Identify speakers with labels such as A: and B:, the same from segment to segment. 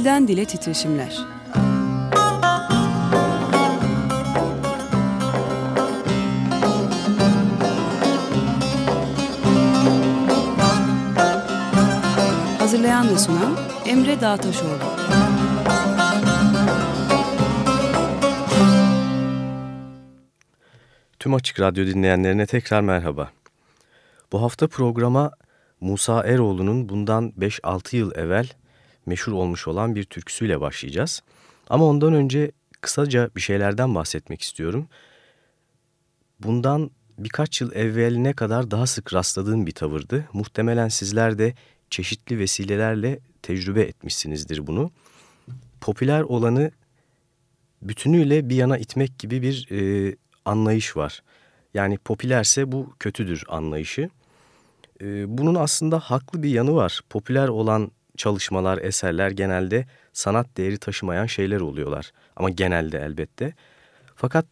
A: Dilden Dile Titreşimler Hazırlayan ve sunan Emre Dağtaşoğlu
B: Tüm Açık Radyo dinleyenlerine tekrar merhaba. Bu hafta programa Musa Eroğlu'nun bundan 5-6 yıl evvel meşhur olmuş olan bir türküsüyle başlayacağız. Ama ondan önce kısaca bir şeylerden bahsetmek istiyorum. Bundan birkaç yıl evveline kadar daha sık rastladığım bir tavırdı. Muhtemelen sizler de çeşitli vesilelerle tecrübe etmişsinizdir bunu. Popüler olanı bütünüyle bir yana itmek gibi bir e, anlayış var. Yani popülerse bu kötüdür anlayışı. E, bunun aslında haklı bir yanı var. Popüler olan çalışmalar, eserler genelde sanat değeri taşımayan şeyler oluyorlar. Ama genelde elbette. Fakat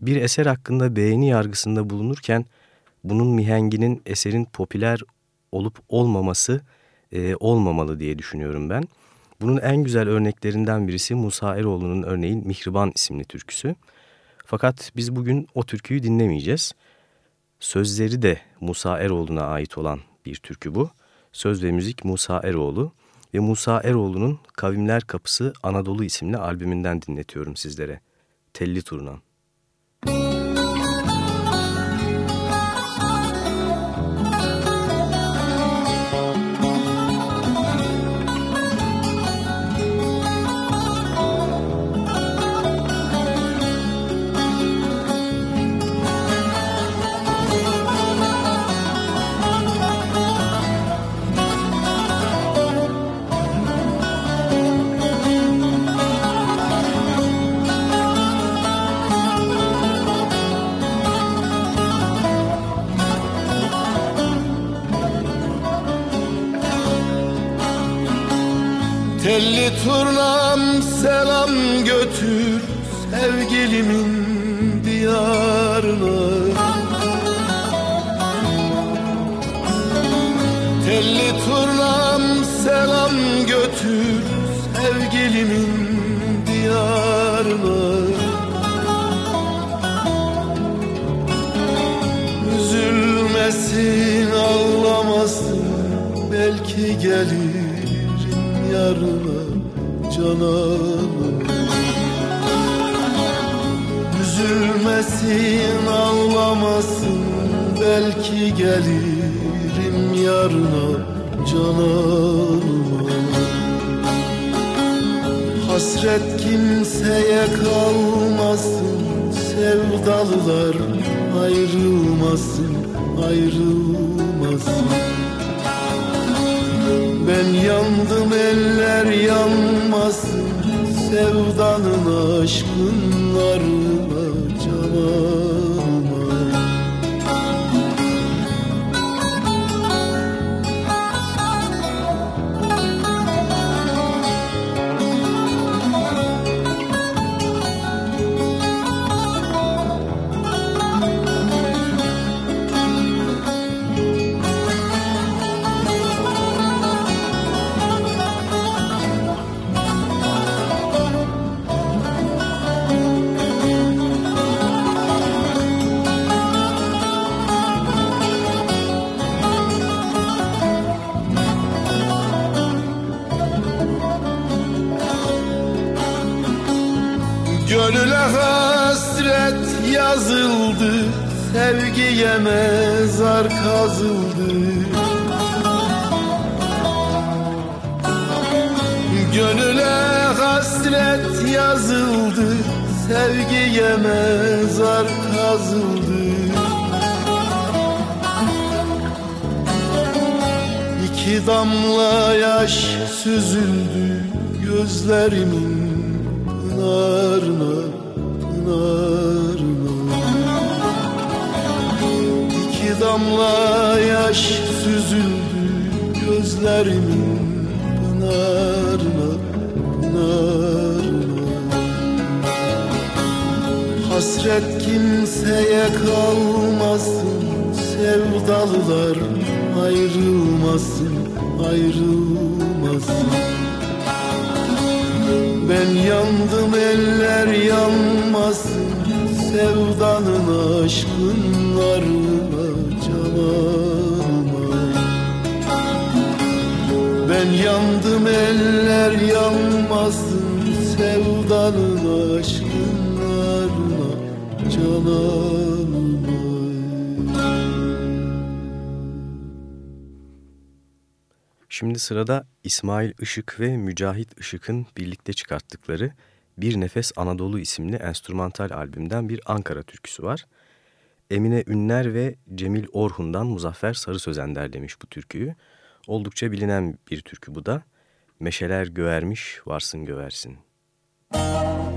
B: bir eser hakkında beğeni yargısında bulunurken bunun mihenginin eserin popüler olup olmaması e, olmamalı diye düşünüyorum ben. Bunun en güzel örneklerinden birisi Musa Eroğlu'nun örneğin Mihriban isimli türküsü. Fakat biz bugün o türküyü dinlemeyeceğiz. Sözleri de Musa Eroğlu'na ait olan bir türkü bu. Söz ve müzik Musa Eroğlu ve Musa Eroğlu'nun Kavimler Kapısı Anadolu isimli albümünden dinletiyorum sizlere. Telli Turnan.
C: Yandım eller yanmasın Sevdanın aşkınlarına canıma Sevgiye mezar kazıldı. Gönüle hasret yazıldı Sevgiye mezar kazıldı. İki damla yaş süzüldü gözlerimin pınarına damla yaş süzüldü gözlerimin pınarına, pınarına. Hasret kimseye kalmasın Sevdalılar ayrılmasın, ayrılmasın. Ben yandım eller yanmasın Sevdanın aşkın cananıma Ben yandım eller yanmasın Sevdanın aşkın narına
B: Şimdi sırada İsmail Işık ve Mücahit Işık'ın birlikte çıkarttıkları Bir Nefes Anadolu isimli enstrümantal albümden bir Ankara türküsü var. Emine Ünler ve Cemil Orhun'dan Muzaffer Sarı Sözen derlemiş bu türküyü. Oldukça bilinen bir türkü bu da. Meşeler gövermiş, varsın göversin. Müzik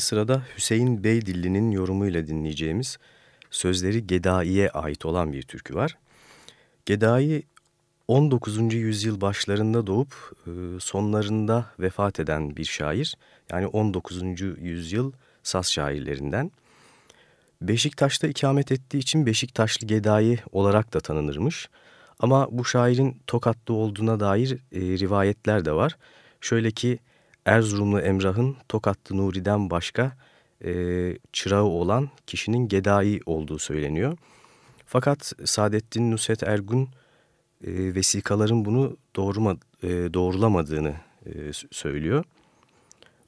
B: Şimdi sırada Hüseyin Beydilli'nin yorumuyla dinleyeceğimiz sözleri Gedai'ye ait olan bir türkü var. Gedai 19. yüzyıl başlarında doğup e, sonlarında vefat eden bir şair. Yani 19. yüzyıl Saz şairlerinden. Beşiktaş'ta ikamet ettiği için Beşiktaşlı Gedai olarak da tanınırmış. Ama bu şairin Tokatlı olduğuna dair e, rivayetler de var. Şöyle ki Erzurumlu Emrah'ın Tokatlı Nuri'den başka e, çırağı olan kişinin Gedai olduğu söyleniyor. Fakat Saadettin Nusret Ergun e, vesikaların bunu doğruma, e, doğrulamadığını e, söylüyor.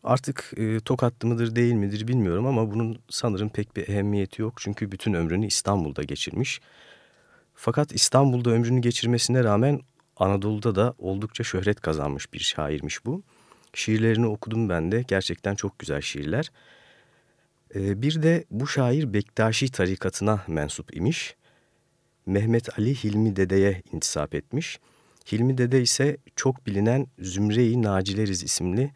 B: Artık e, Tokatlı mıdır değil midir bilmiyorum ama bunun sanırım pek bir ehemmiyeti yok. Çünkü bütün ömrünü İstanbul'da geçirmiş. Fakat İstanbul'da ömrünü geçirmesine rağmen Anadolu'da da oldukça şöhret kazanmış bir şairmiş bu. Şiirlerini okudum ben de. Gerçekten çok güzel şiirler. Ee, bir de bu şair Bektaşi tarikatına mensup imiş. Mehmet Ali Hilmi Dede'ye intisap etmiş. Hilmi Dede ise çok bilinen Zümre-i Nacileriz isimli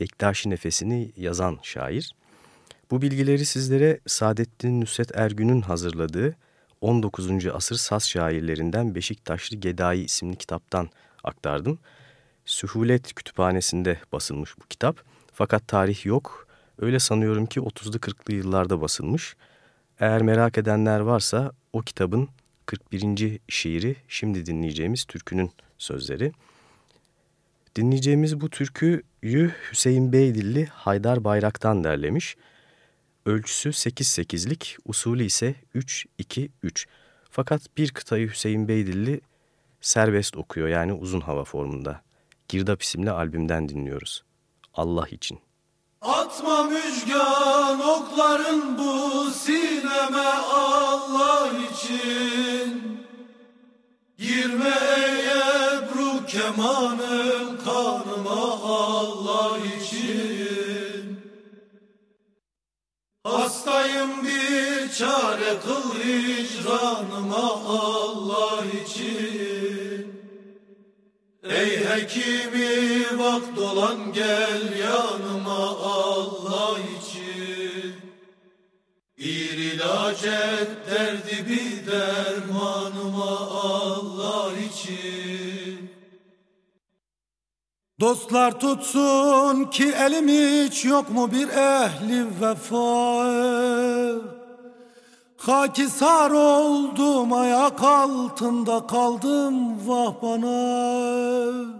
B: Bektaşi nefesini yazan şair. Bu bilgileri sizlere Saadettin Nusret Ergün'ün hazırladığı 19. asır saz şairlerinden Beşiktaşlı Gedai isimli kitaptan aktardım. Sühulet Kütüphanesi'nde basılmış bu kitap. Fakat tarih yok. Öyle sanıyorum ki 30'lu 40'lı yıllarda basılmış. Eğer merak edenler varsa o kitabın 41. şiiri şimdi dinleyeceğimiz türkünün sözleri. Dinleyeceğimiz bu türküyü Hüseyin Beydilli Haydar Bayrak'tan derlemiş. Ölçüsü 8-8'lik, usulü ise 3-2-3. Fakat bir kıtayı Hüseyin Beydilli serbest okuyor yani uzun hava formunda. Girdap isimli albümden dinliyoruz. Allah için.
D: Atma müjgan okların bu sineme Allah için Girme ey ebru kemanım kanıma Allah için Hastayım bir çare kıl hicranıma Allah için Ey hekimi bak dolan gel yanıma Allah için. Bir ilaç et derdi bir dermanıma Allah için. Dostlar tutsun ki elim hiç yok mu bir ehli vefa Hakisar oldum ayak altında kaldım vah bana.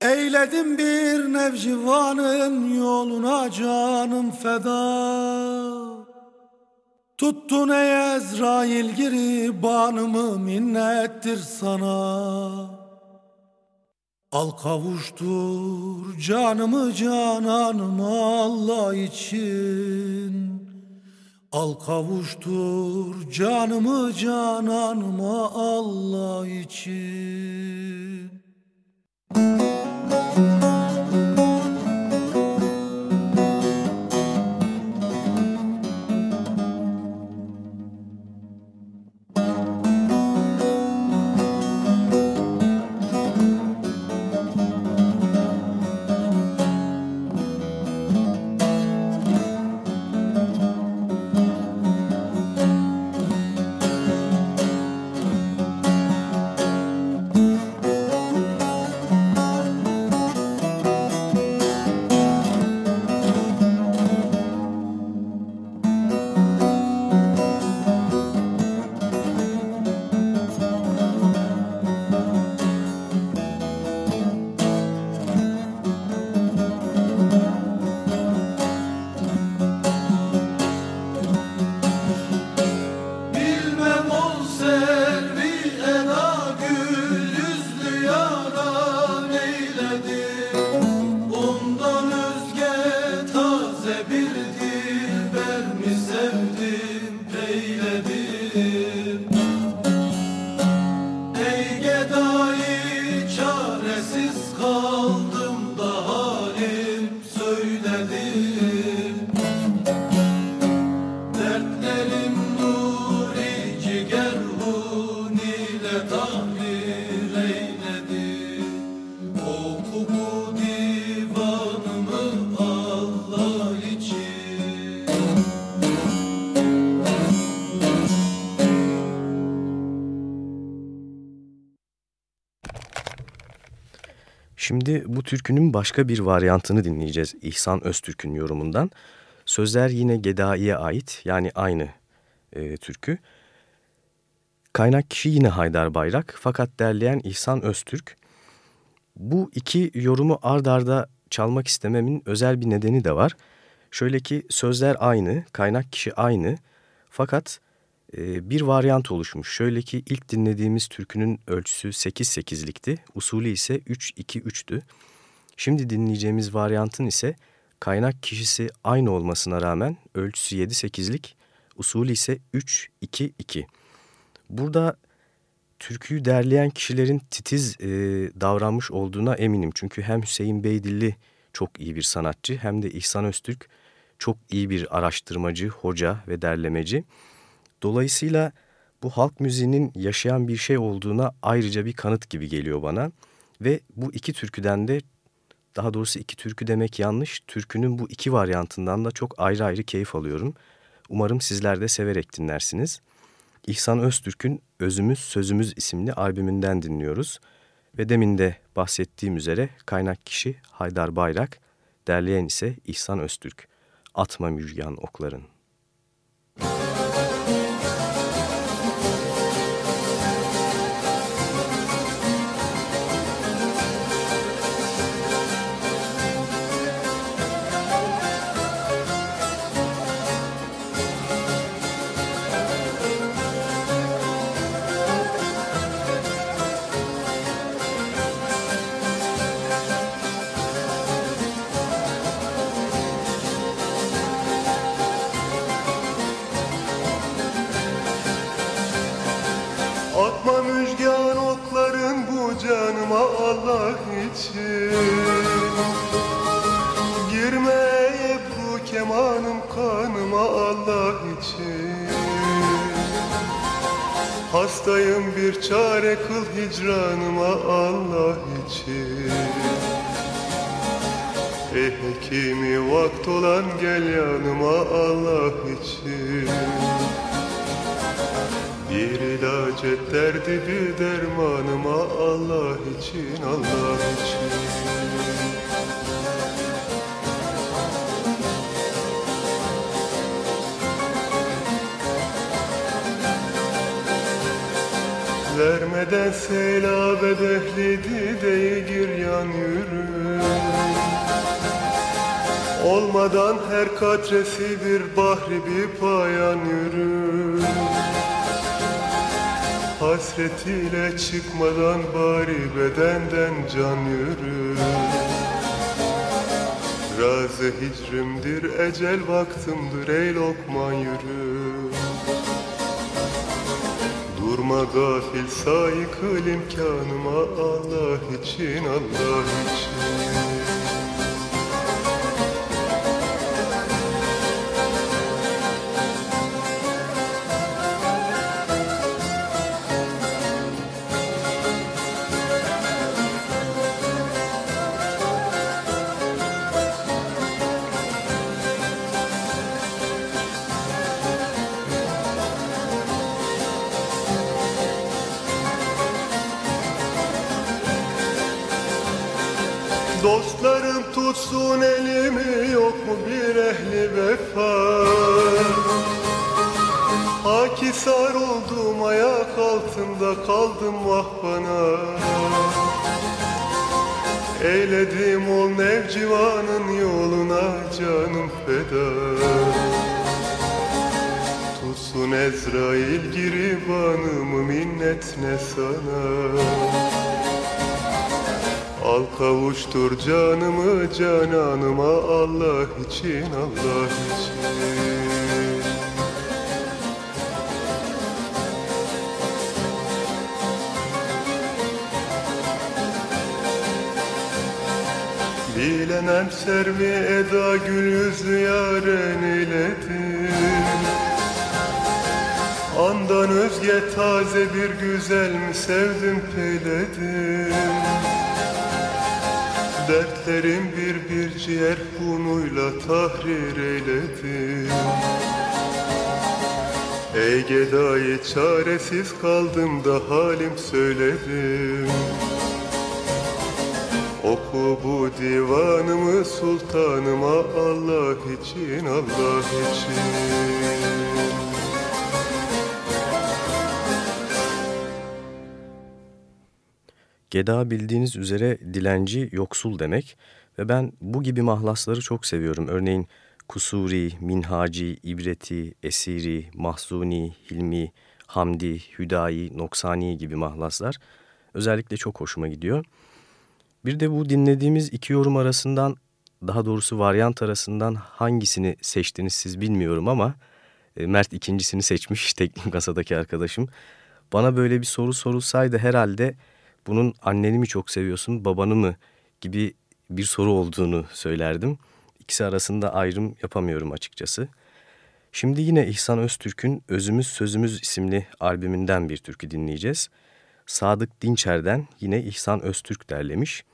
D: Eyledim bir nevcivanın yoluna canım feda. Tuttun ey Ezrail giribanımı minnettir sana. Al kavuştur canımı cananıma Allah için Al kavuştur canımı cananıma Allah için
B: Bu türkünün başka bir varyantını dinleyeceğiz İhsan Öztürk'ün yorumundan. Sözler yine Gedai'ye ait yani aynı e, türkü. Kaynak kişi yine Haydar Bayrak fakat derleyen İhsan Öztürk. Bu iki yorumu ard arda çalmak istememin özel bir nedeni de var. Şöyle ki sözler aynı, kaynak kişi aynı Fakat bir varyant oluşmuş. Şöyle ki ilk dinlediğimiz türkünün ölçüsü 8-8'likti, usulü ise 3-2-3'tü. Şimdi dinleyeceğimiz varyantın ise kaynak kişisi aynı olmasına rağmen ölçüsü 7-8'lik, usulü ise 3-2-2. Burada türküyü derleyen kişilerin titiz e, davranmış olduğuna eminim. Çünkü hem Hüseyin Beydilli çok iyi bir sanatçı hem de İhsan Öztürk çok iyi bir araştırmacı, hoca ve derlemeci. Dolayısıyla bu halk müziğinin yaşayan bir şey olduğuna ayrıca bir kanıt gibi geliyor bana. Ve bu iki türküden de daha doğrusu iki türkü demek yanlış. Türkünün bu iki varyantından da çok ayrı ayrı keyif alıyorum. Umarım sizler de severek dinlersiniz. İhsan Öztürk'ün Özümüz Sözümüz isimli albümünden dinliyoruz. Ve demin de bahsettiğim üzere kaynak kişi Haydar Bayrak, derleyen ise İhsan Öztürk. Atma müjgan okların.
E: Hastayım bir çare kıl hicranıma Allah için. Ey hekimi vakt olan gel yanıma Allah için. Bir ilaç et derdi bir dermanıma Allah için Allah için Vermeden seylabe behledi de gir yan yürü. Olmadan her katresi bir bahri bir payan yürü. Hasretiyle çıkmadan bari bedenden can yürü. Razı hicrimdir ecel vaktımdır ey lokman yürü Durma gafil sayıkıl imkanıma Allah için Allah için minnet ne sana. Al kavuştur canımı cananıma Allah için Allah için. Bilemem servi eda gül yüzlü yaren eyledim Andan özge taze bir güzel mi sevdim peyledim. Dertlerim bir bir ciğer hunuyla tahrir eyledim. Ey gedayı çaresiz kaldım da halim söyledim. Oku bu divanımı sultanıma Allah için Allah için
B: Geda bildiğiniz üzere dilenci, yoksul demek ve ben bu gibi mahlasları çok seviyorum. Örneğin Kusuri, Minhaci, İbreti, Esiri, Mahzuni, Hilmi, Hamdi, Hüdayi, Noksani gibi mahlaslar özellikle çok hoşuma gidiyor. Bir de bu dinlediğimiz iki yorum arasından daha doğrusu varyant arasından hangisini seçtiniz siz bilmiyorum ama e, Mert ikincisini seçmiş teknik kasadaki arkadaşım. Bana böyle bir soru sorulsaydı herhalde bunun anneni mi çok seviyorsun babanı mı gibi bir soru olduğunu söylerdim. İkisi arasında ayrım yapamıyorum açıkçası. Şimdi yine İhsan Öztürk'ün Özümüz Sözümüz isimli albümünden bir türkü dinleyeceğiz. Sadık Dinçer'den yine İhsan Öztürk derlemiş.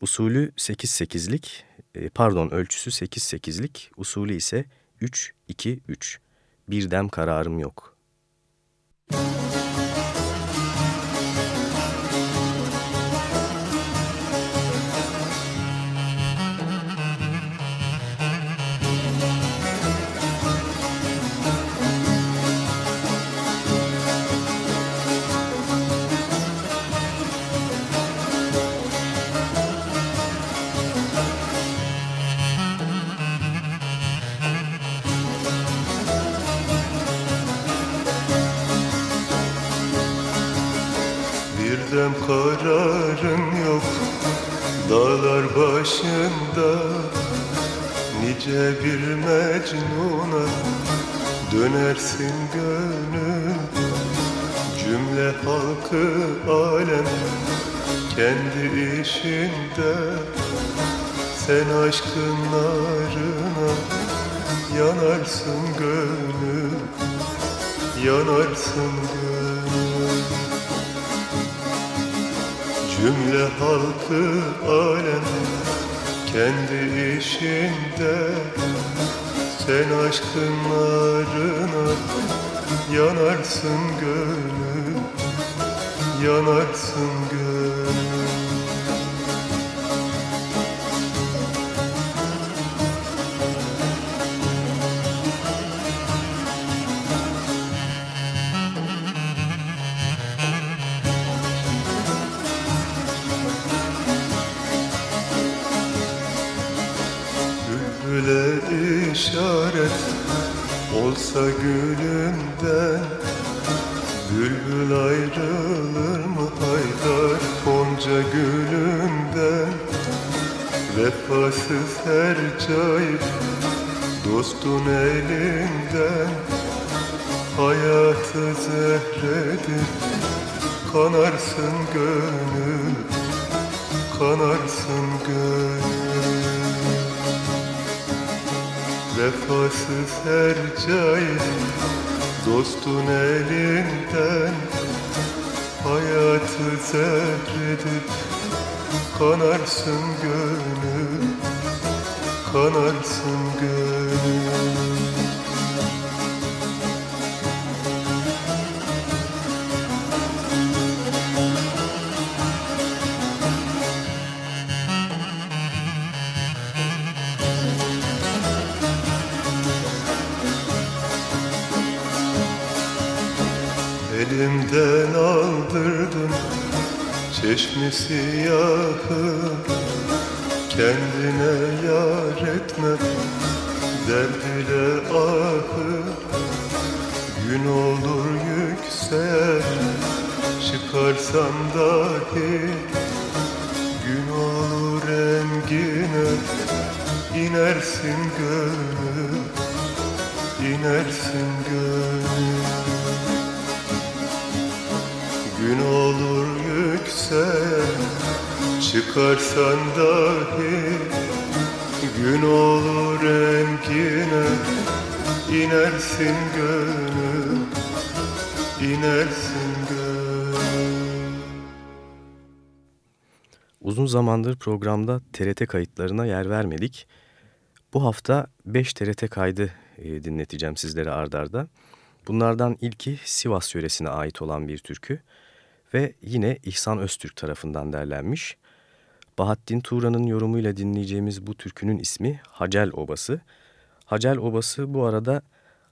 B: Usulü 8-8'lik, e, pardon ölçüsü 8-8'lik, usulü ise 3-2-3. Bir dem kararım yok. Müzik
E: Dönersin gönül Cümle halkı alem. Kendi işinde Sen aşkın narına Yanarsın gönül Yanarsın gönül. Cümle halkı alem kendi işinde Sen aşkınlarına yanarsın gönül Yanarsın gönül Dostun elinden Hayatı zehredip Kanarsın gönül Kanarsın gönül. Vefasız her cahil Dostun elinden Hayatı zehredip Kanarsın gönül Kanarsın gönül Elimden aldırdın çeşmi siyahı. Kendine yar etme derd ile ahı. Gün olur yüksel çıkarsan dahi. Gün olur engine inersin gönül inersin gönül Gün olur yüksel çıkarsan dahi Gün olur engine inersin gönül inersin
B: Uzun zamandır programda TRT kayıtlarına yer vermedik. Bu hafta 5 TRT kaydı e, dinleteceğim sizlere ardarda. Bunlardan ilki Sivas yöresine ait olan bir türkü ve yine İhsan Öztürk tarafından derlenmiş. Bahattin Tuğra'nın yorumuyla dinleyeceğimiz bu türkünün ismi Hacel Obası. Hacel Obası bu arada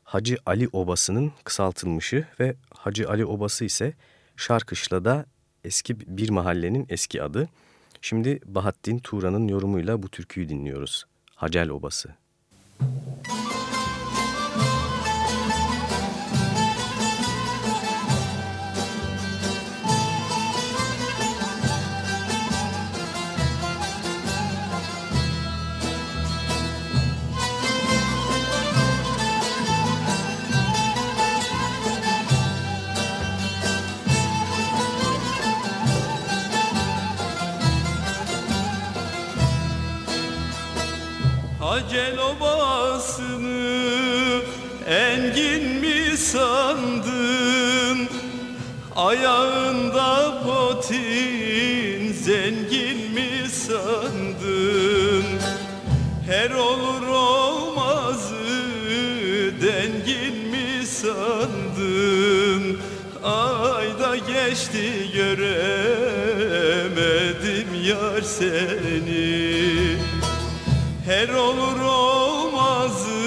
B: Hacı Ali Obası'nın kısaltılmışı ve Hacı Ali Obası ise Şarkışla'da eski bir mahallenin eski adı. Şimdi Bahattin Tuğra'nın yorumuyla bu türküyü dinliyoruz. Hacel Obası.
F: Acel seni. Her olur olmazı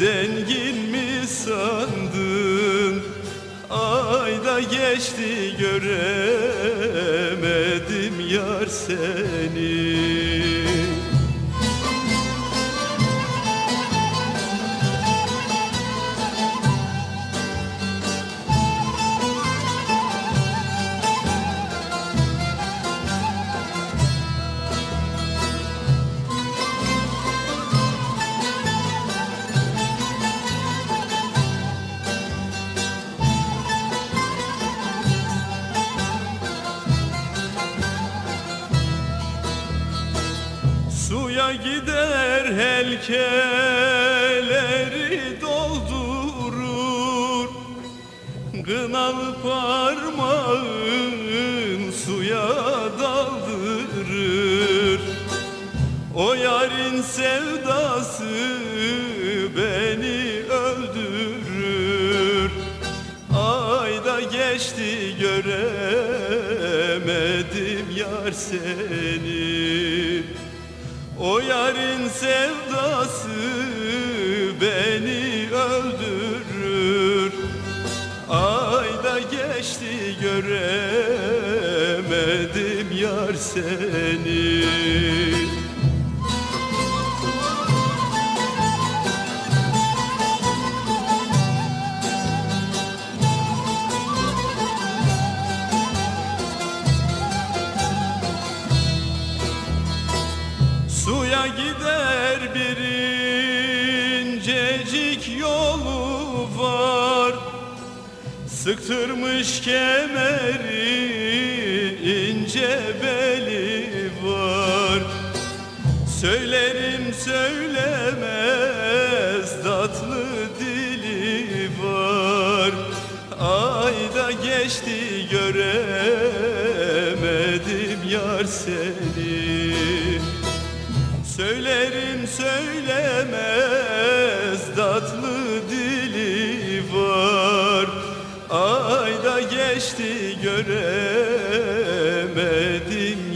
F: dengin mi sandın? Ayda geçti göremedim yar seni helkeleri doldurur Kınalı parmağın suya daldırır O yarın sevdası beni öldürür Ayda geçti göremedim yar seni o yarın sevdası Sıktırmış kemeri ince beli var. Söylerim söylemez tatlı dili var. Ayda geçti göremedim yar seni. Söylerim söylemez tatlı dili Ayda geçti göremedim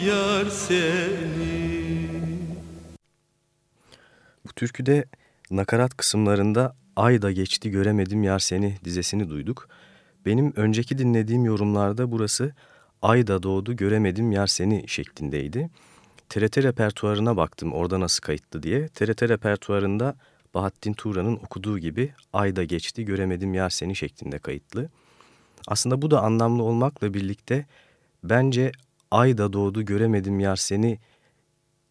F: yar seni
B: Bu türküde nakarat kısımlarında Ayda geçti göremedim yar seni dizesini duyduk. Benim önceki dinlediğim yorumlarda burası Ayda doğdu göremedim yar seni şeklindeydi. TRT repertuarına baktım orada nasıl kayıtlı diye. TRT repertuarında Bahattin Tuğra'nın okuduğu gibi Ayda geçti göremedim yar seni şeklinde kayıtlı. Aslında bu da anlamlı olmakla birlikte bence Ayda doğdu göremedim yar seni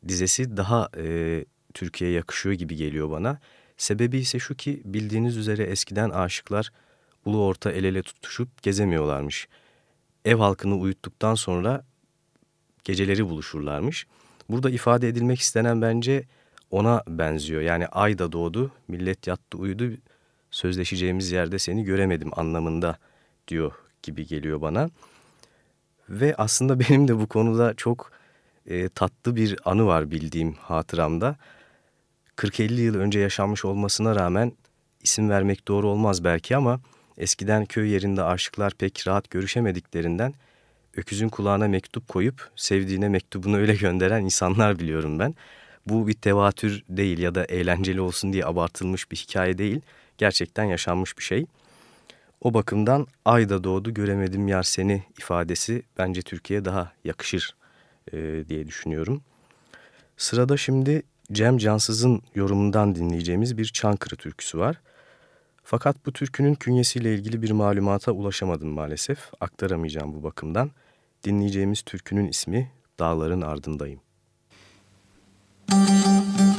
B: dizesi daha e, Türkiye'ye yakışıyor gibi geliyor bana. Sebebi ise şu ki bildiğiniz üzere eskiden aşıklar ulu orta el ele tutuşup gezemiyorlarmış. Ev halkını uyuttuktan sonra geceleri buluşurlarmış. Burada ifade edilmek istenen bence ona benziyor. Yani ay da doğdu, millet yattı uyudu, sözleşeceğimiz yerde seni göremedim anlamında diyor gibi geliyor bana. Ve aslında benim de bu konuda çok e, tatlı bir anı var bildiğim hatıramda. 40-50 yıl önce yaşanmış olmasına rağmen isim vermek doğru olmaz belki ama eskiden köy yerinde aşıklar pek rahat görüşemediklerinden öküzün kulağına mektup koyup sevdiğine mektubunu öyle gönderen insanlar biliyorum ben. Bu bir tevatür değil ya da eğlenceli olsun diye abartılmış bir hikaye değil. Gerçekten yaşanmış bir şey. O bakımdan ayda doğdu göremedim yar seni ifadesi bence Türkiye'ye daha yakışır e, diye düşünüyorum. Sırada şimdi Cem Cansız'ın yorumundan dinleyeceğimiz bir Çankırı türküsü var. Fakat bu türkünün künyesiyle ilgili bir malumata ulaşamadım maalesef. Aktaramayacağım bu bakımdan. Dinleyeceğimiz türkünün ismi Dağların Ardındayım. Müzik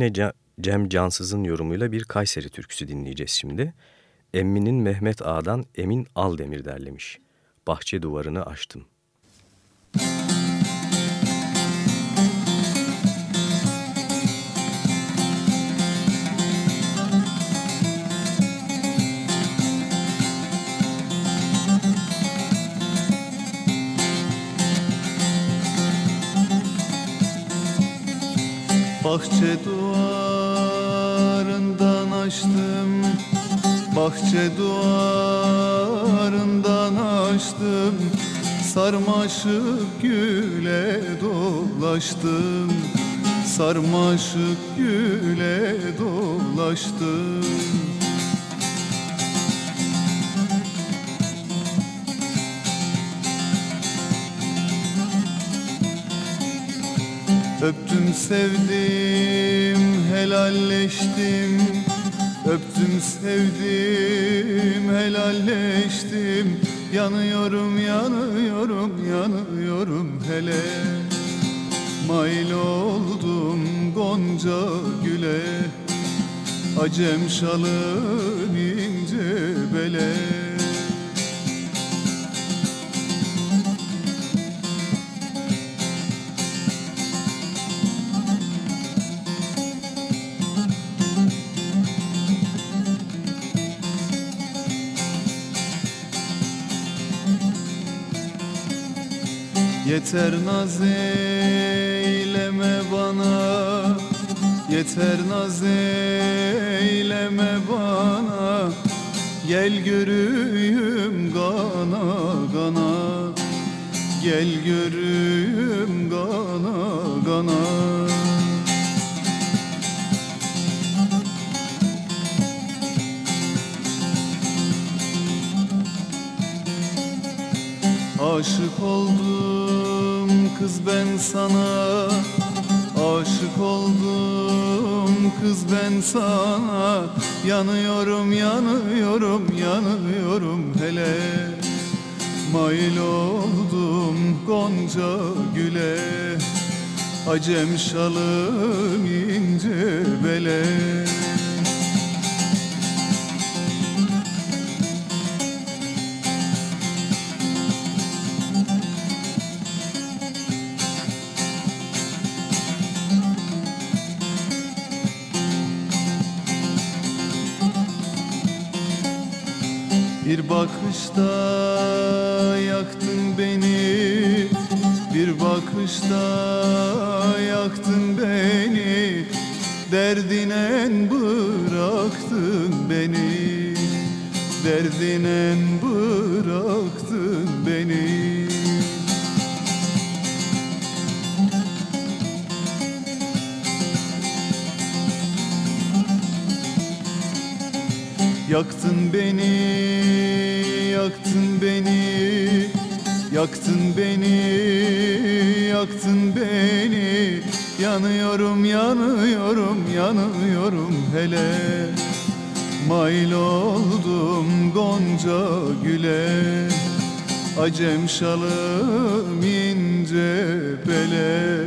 B: Yine Cem Cansız'ın yorumuyla bir Kayseri türküsü dinleyeceğiz şimdi. Emmi'nin Mehmet Ağa'dan Emin Aldemir derlemiş. Bahçe duvarını açtım.
G: Bahçe duvarından Bahçe duvarından açtım Sarmaşık güle dolaştım. Sarmaşık güle dolaştım. Öptüm sevdim helalleştim Öptüm sevdim helalleştim. Yanıyorum yanıyorum yanıyorum hele. Mail oldum gonca güle. Acem şalın ince bele Yeter naz eyleme bana. Yeter naz eyleme bana. Gel görüyüm gana gana. Gel görüyüm gana gana. Aşık oldum kız ben sana Aşık oldum. Kız ben sana Yanıyorum yanıyorum yanıyorum. Hele Mail oldum gonca güle. Acem şalım ince bele bakışta yaktın beni. Bir bakışta yaktın beni. Derdinen bıraktın beni. Derdinen bıraktın beni. Yaktın beni, yaktın beni, yaktın beni. Yanıyorum, yanıyorum, yanıyorum hele. Mail oldum gonca güle. Acem şalım ince bele.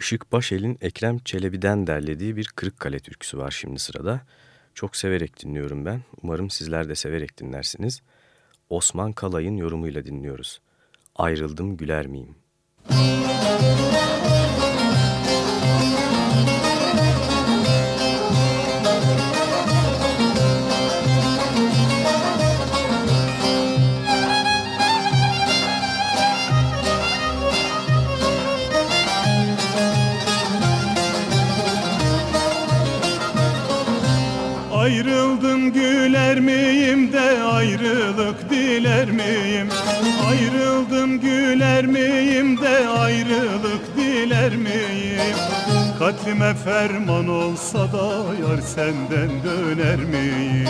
B: Işık Başel'in Ekrem Çelebi'den derlediği bir Kırıkkale türküsü var şimdi sırada. Çok severek dinliyorum ben. Umarım sizler de severek dinlersiniz. Osman Kalay'ın yorumuyla dinliyoruz. Ayrıldım güler miyim?
H: Ayrıldım güler miyim de ayrılık diler miyim? Ayrıldım güler miyim de ayrılık diler miyim? Katlime ferman olsa da yar senden döner miyim?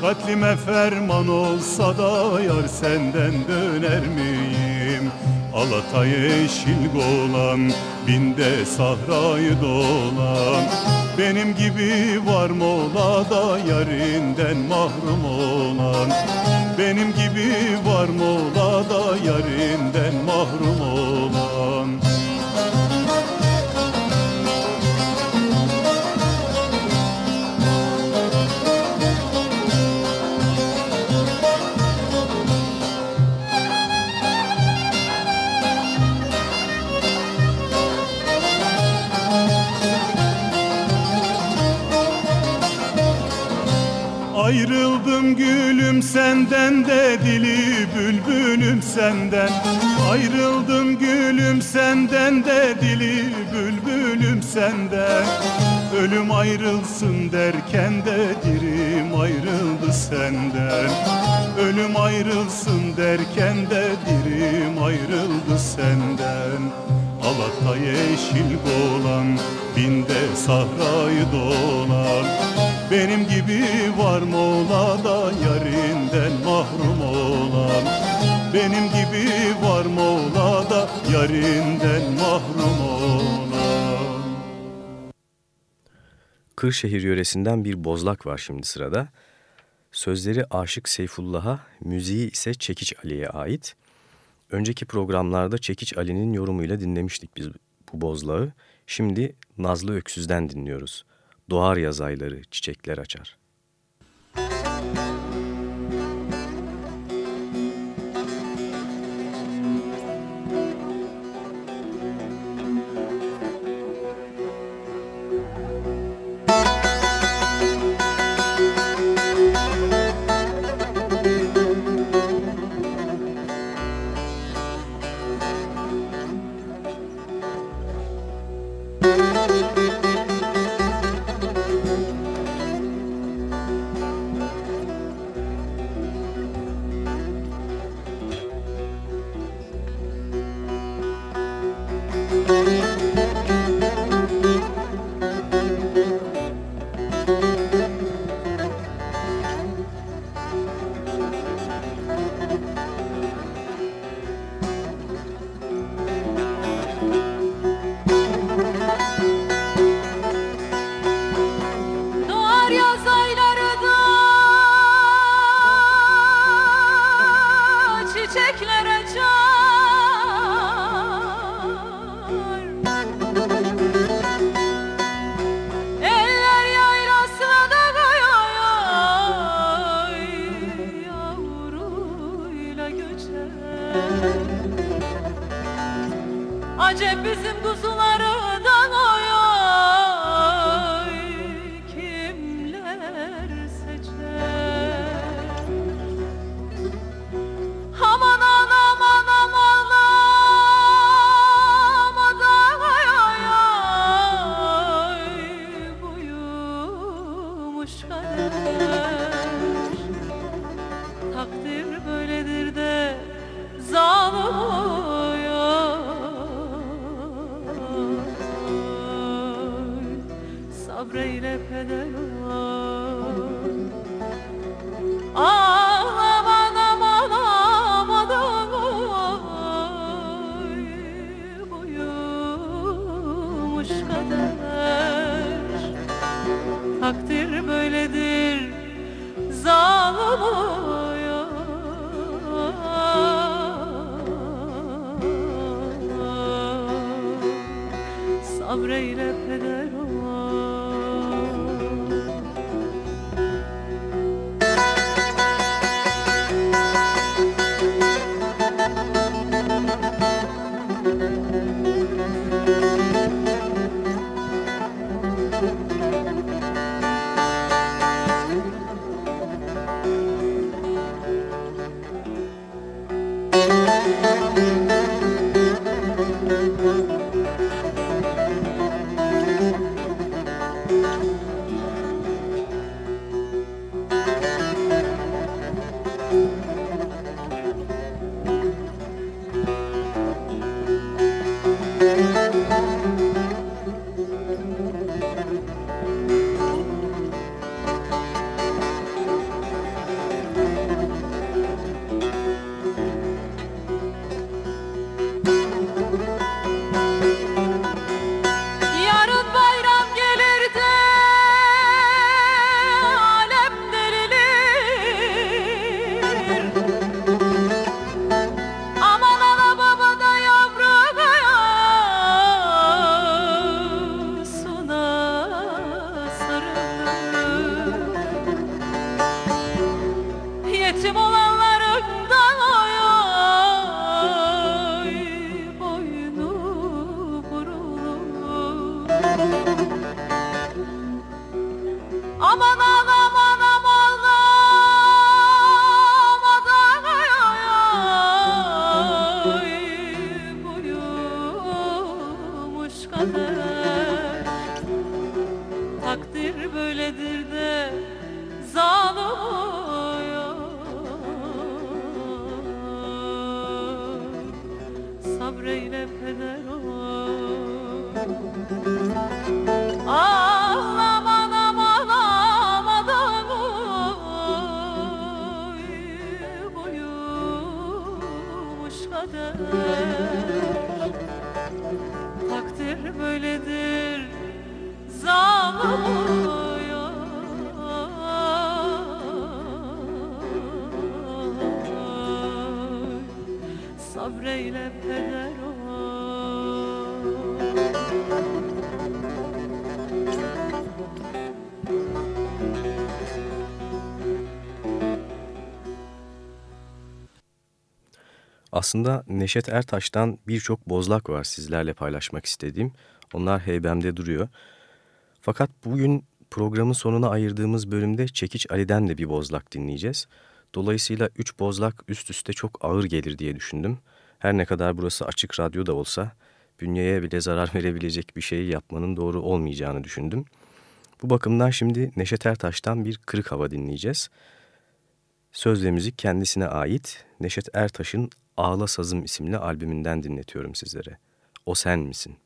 H: Katlime ferman olsa da yar senden döner miyim? Alata yeşil golan, binde sahrayı dolan Benim gibi var mı ola da yarinden mahrum olan. Benim gibi var mı ola da yarinden mahrum olan Ayrıldım gülüm senden de dili bülbülüm senden. Ayrıldım gülüm senden de dili bülbülüm senden. Ölüm ayrılsın derken de dirim ayrıldı senden. Ölüm ayrılsın derken de dirim ayrıldı senden. Alata yeşil golan, binde sahrayı dolan benim gibi var mı ola da yarinden mahrum olan Benim gibi var mı ola da yarinden mahrum olan
B: Kırşehir yöresinden bir bozlak var şimdi sırada. Sözleri Aşık Seyfullah'a, müziği ise Çekiç Ali'ye ait. Önceki programlarda Çekiç Ali'nin yorumuyla dinlemiştik biz bu bozlağı. Şimdi Nazlı Öksüz'den dinliyoruz. Doğar yaz ayları, çiçekler açar. Aslında Neşet Ertaş'tan birçok bozlak var sizlerle paylaşmak istediğim. Onlar heybemde duruyor. Fakat bugün programın sonuna ayırdığımız bölümde Çekiç Ali'den de bir bozlak dinleyeceğiz. Dolayısıyla üç bozlak üst üste çok ağır gelir diye düşündüm. Her ne kadar burası açık radyo da olsa bünyeye bile zarar verebilecek bir şeyi yapmanın doğru olmayacağını düşündüm. Bu bakımdan şimdi Neşet Ertaş'tan bir kırık hava dinleyeceğiz. Söz ve müzik kendisine ait Neşet Ertaş'ın Ağla Sazım isimli albümünden dinletiyorum sizlere. O sen misin?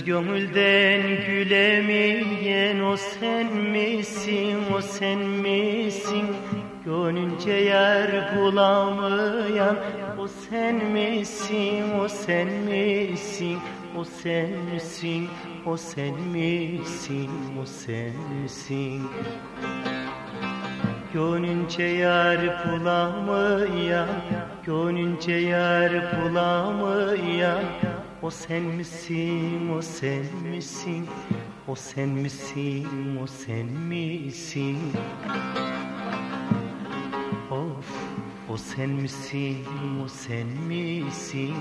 I: Öz gönülden gülemeyen o sen misin, o sen misin? Gönlünce yer bulamayan o sen misin, o sen misin? O sen misin, o sen misin, o sen misin? Gönlünce yar bulamayan, gönlünce yar bulamayan O sen misin, o sen misin, o sen misin, o sen misin? Of, o sen misin, o sen misin?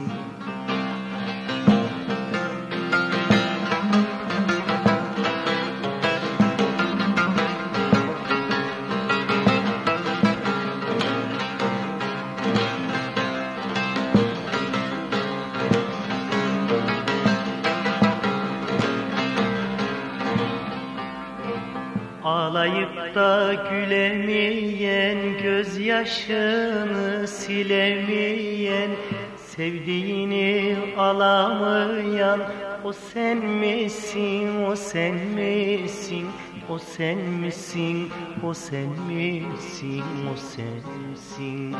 I: Gözyaşını silemeyen Sevdiğini alamayan O sen misin, o sen misin O sen misin, o sen misin, o sen misin?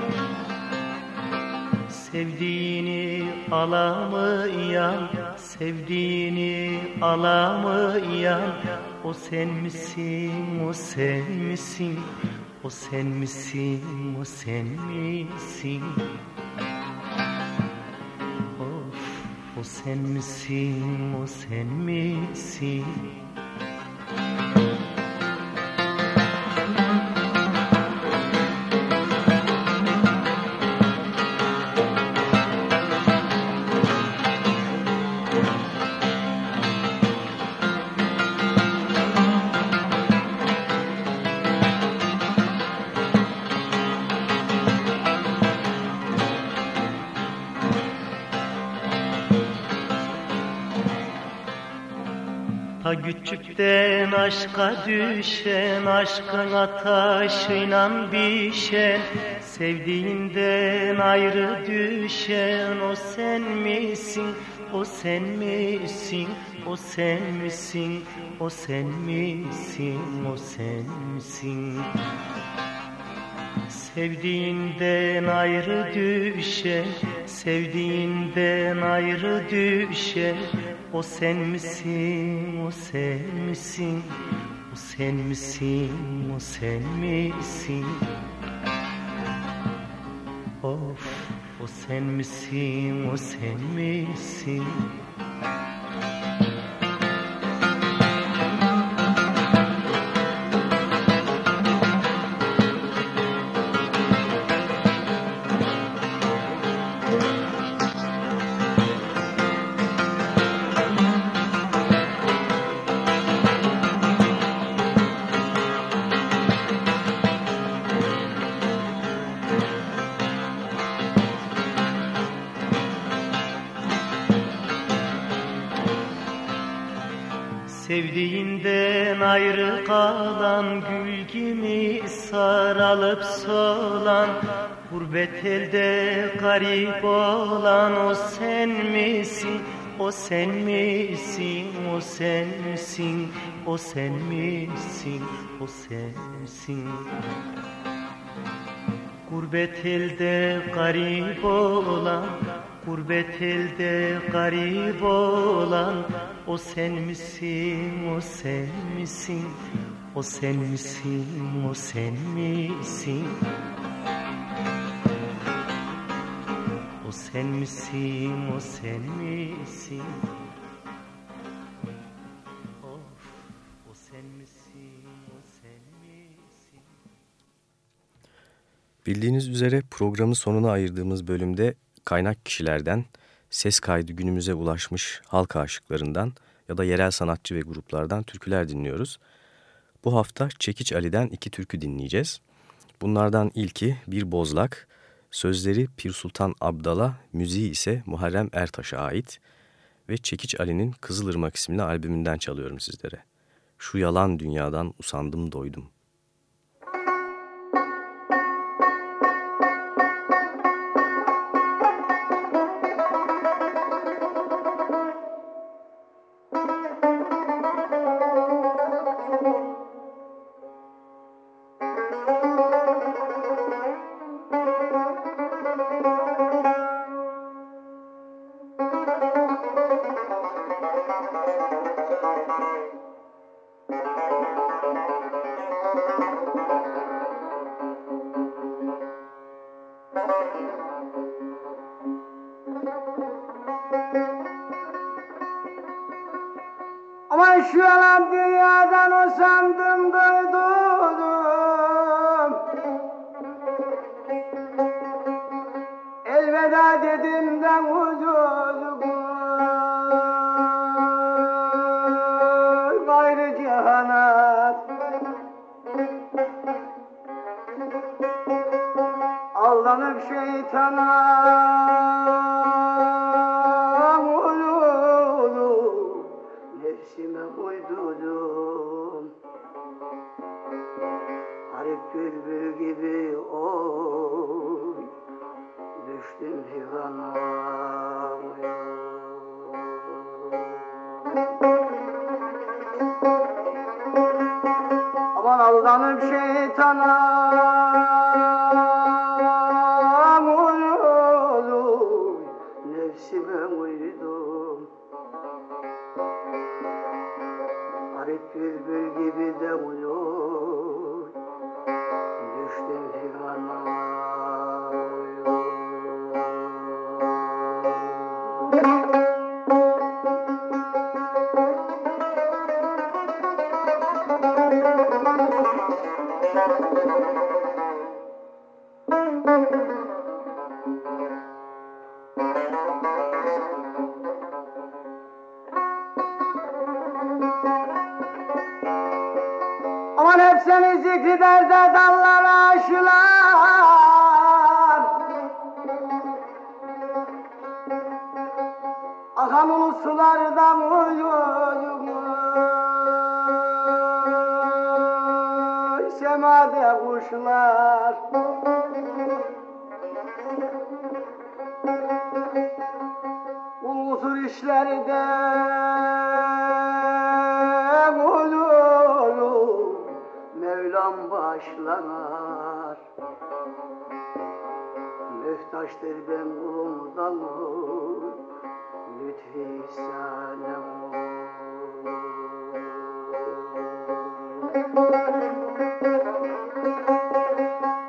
I: Sevdiğini alamayan, sevdiğini alamayan O sen misin, o sen misin, o sen misin, o sen misin? Of, o sen misin, o sen misin? Küçükten aşka düşen Aşkın ateşiyle bişen Sevdiğinden ayrı düşen O sen misin, o sen misin O sen misin, o sen misin O sen misin? Sevdiğinden ayrı düşe, sevdiğinden ayrı düşe O sen misin, o sen misin, o sen misin, o sen misin? Of, o sen misin, o sen misin? Sevdiğinden ayrı kalan gül gibi saralıp solan Gurbet elde garip olan o sen misin? O sen misin? O sen misin? O sen misin? O sen misin? Gurbet elde garip olan Gurbet elde garip olan O sen misin, o sen misin? O sen misin, o sen misin? O sen misin, o sen misin?
B: Bildiğiniz üzere programın sonuna ayırdığımız bölümde kaynak kişilerden, ses kaydı günümüze ulaşmış halk aşıklarından ya da yerel sanatçı ve gruplardan türküler dinliyoruz. Bu hafta Çekiç Ali'den iki türkü dinleyeceğiz. Bunlardan ilki Bir Bozlak, sözleri Pir Sultan Abdal'a, müziği ise Muharrem Ertaş'a ait ve Çekiç Ali'nin Kızılırmak isimli albümünden çalıyorum sizlere. Şu yalan dünyadan usandım doydum.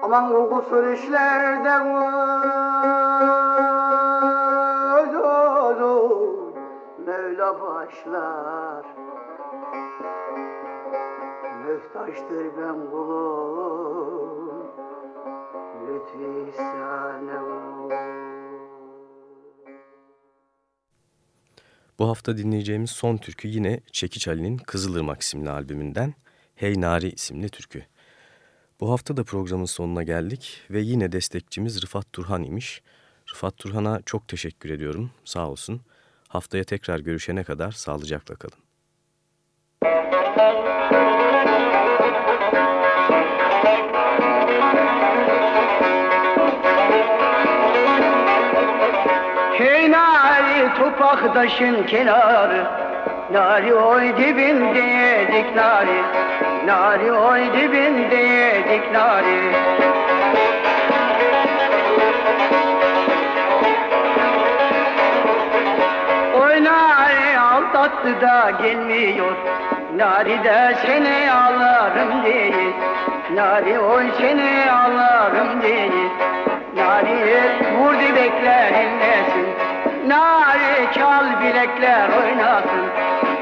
C: Aman bu kusur işlerde olur Mevla başlar Mühtaçtır ben kulum. Lütfi ihsanem
B: Bu hafta dinleyeceğimiz son türkü yine Çekiç Ali'nin Kızılırmak isimli albümünden Hey Nari isimli türkü. Bu hafta da programın sonuna geldik ve yine destekçimiz Rıfat Turhan imiş. Rıfat Turhan'a çok teşekkür ediyorum. Sağ olsun. Haftaya tekrar görüşene kadar sağlıcakla kalın.
C: Hey nari topak taşın kenarı Nari oy dibinde yedik nari Nari oy dibinde yedik nari. Oy nari aldattı da gelmiyor. Nari de seni ağlarım değil Nari oy seni ağlarım değil Nari vurdu bekler inlesin Nari çal bilekler oynasın.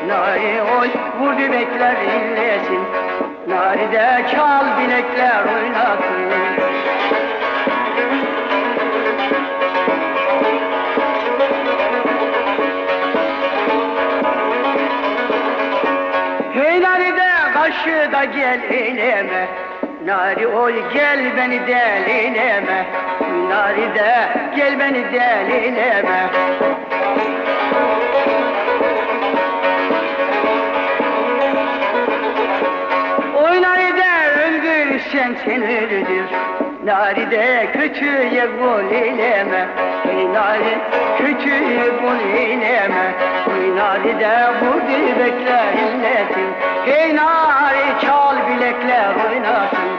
C: Nari oy vurdu bekler inlesin Nari de çal bilekler oynasın. Hey nari de kaşı da gel eyleme Nari oy gel beni delileme Nari de gel beni delileme sinirdir Nari de kötüye gol eyleme. Hey nari kötüye gol eyleme. Oy nari de vurdu bekler illetin Hey nari çal bilekler oynasın.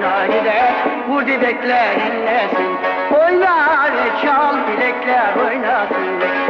C: Nari de vurdu bekler illetin Oy nari çal bilekler oynasın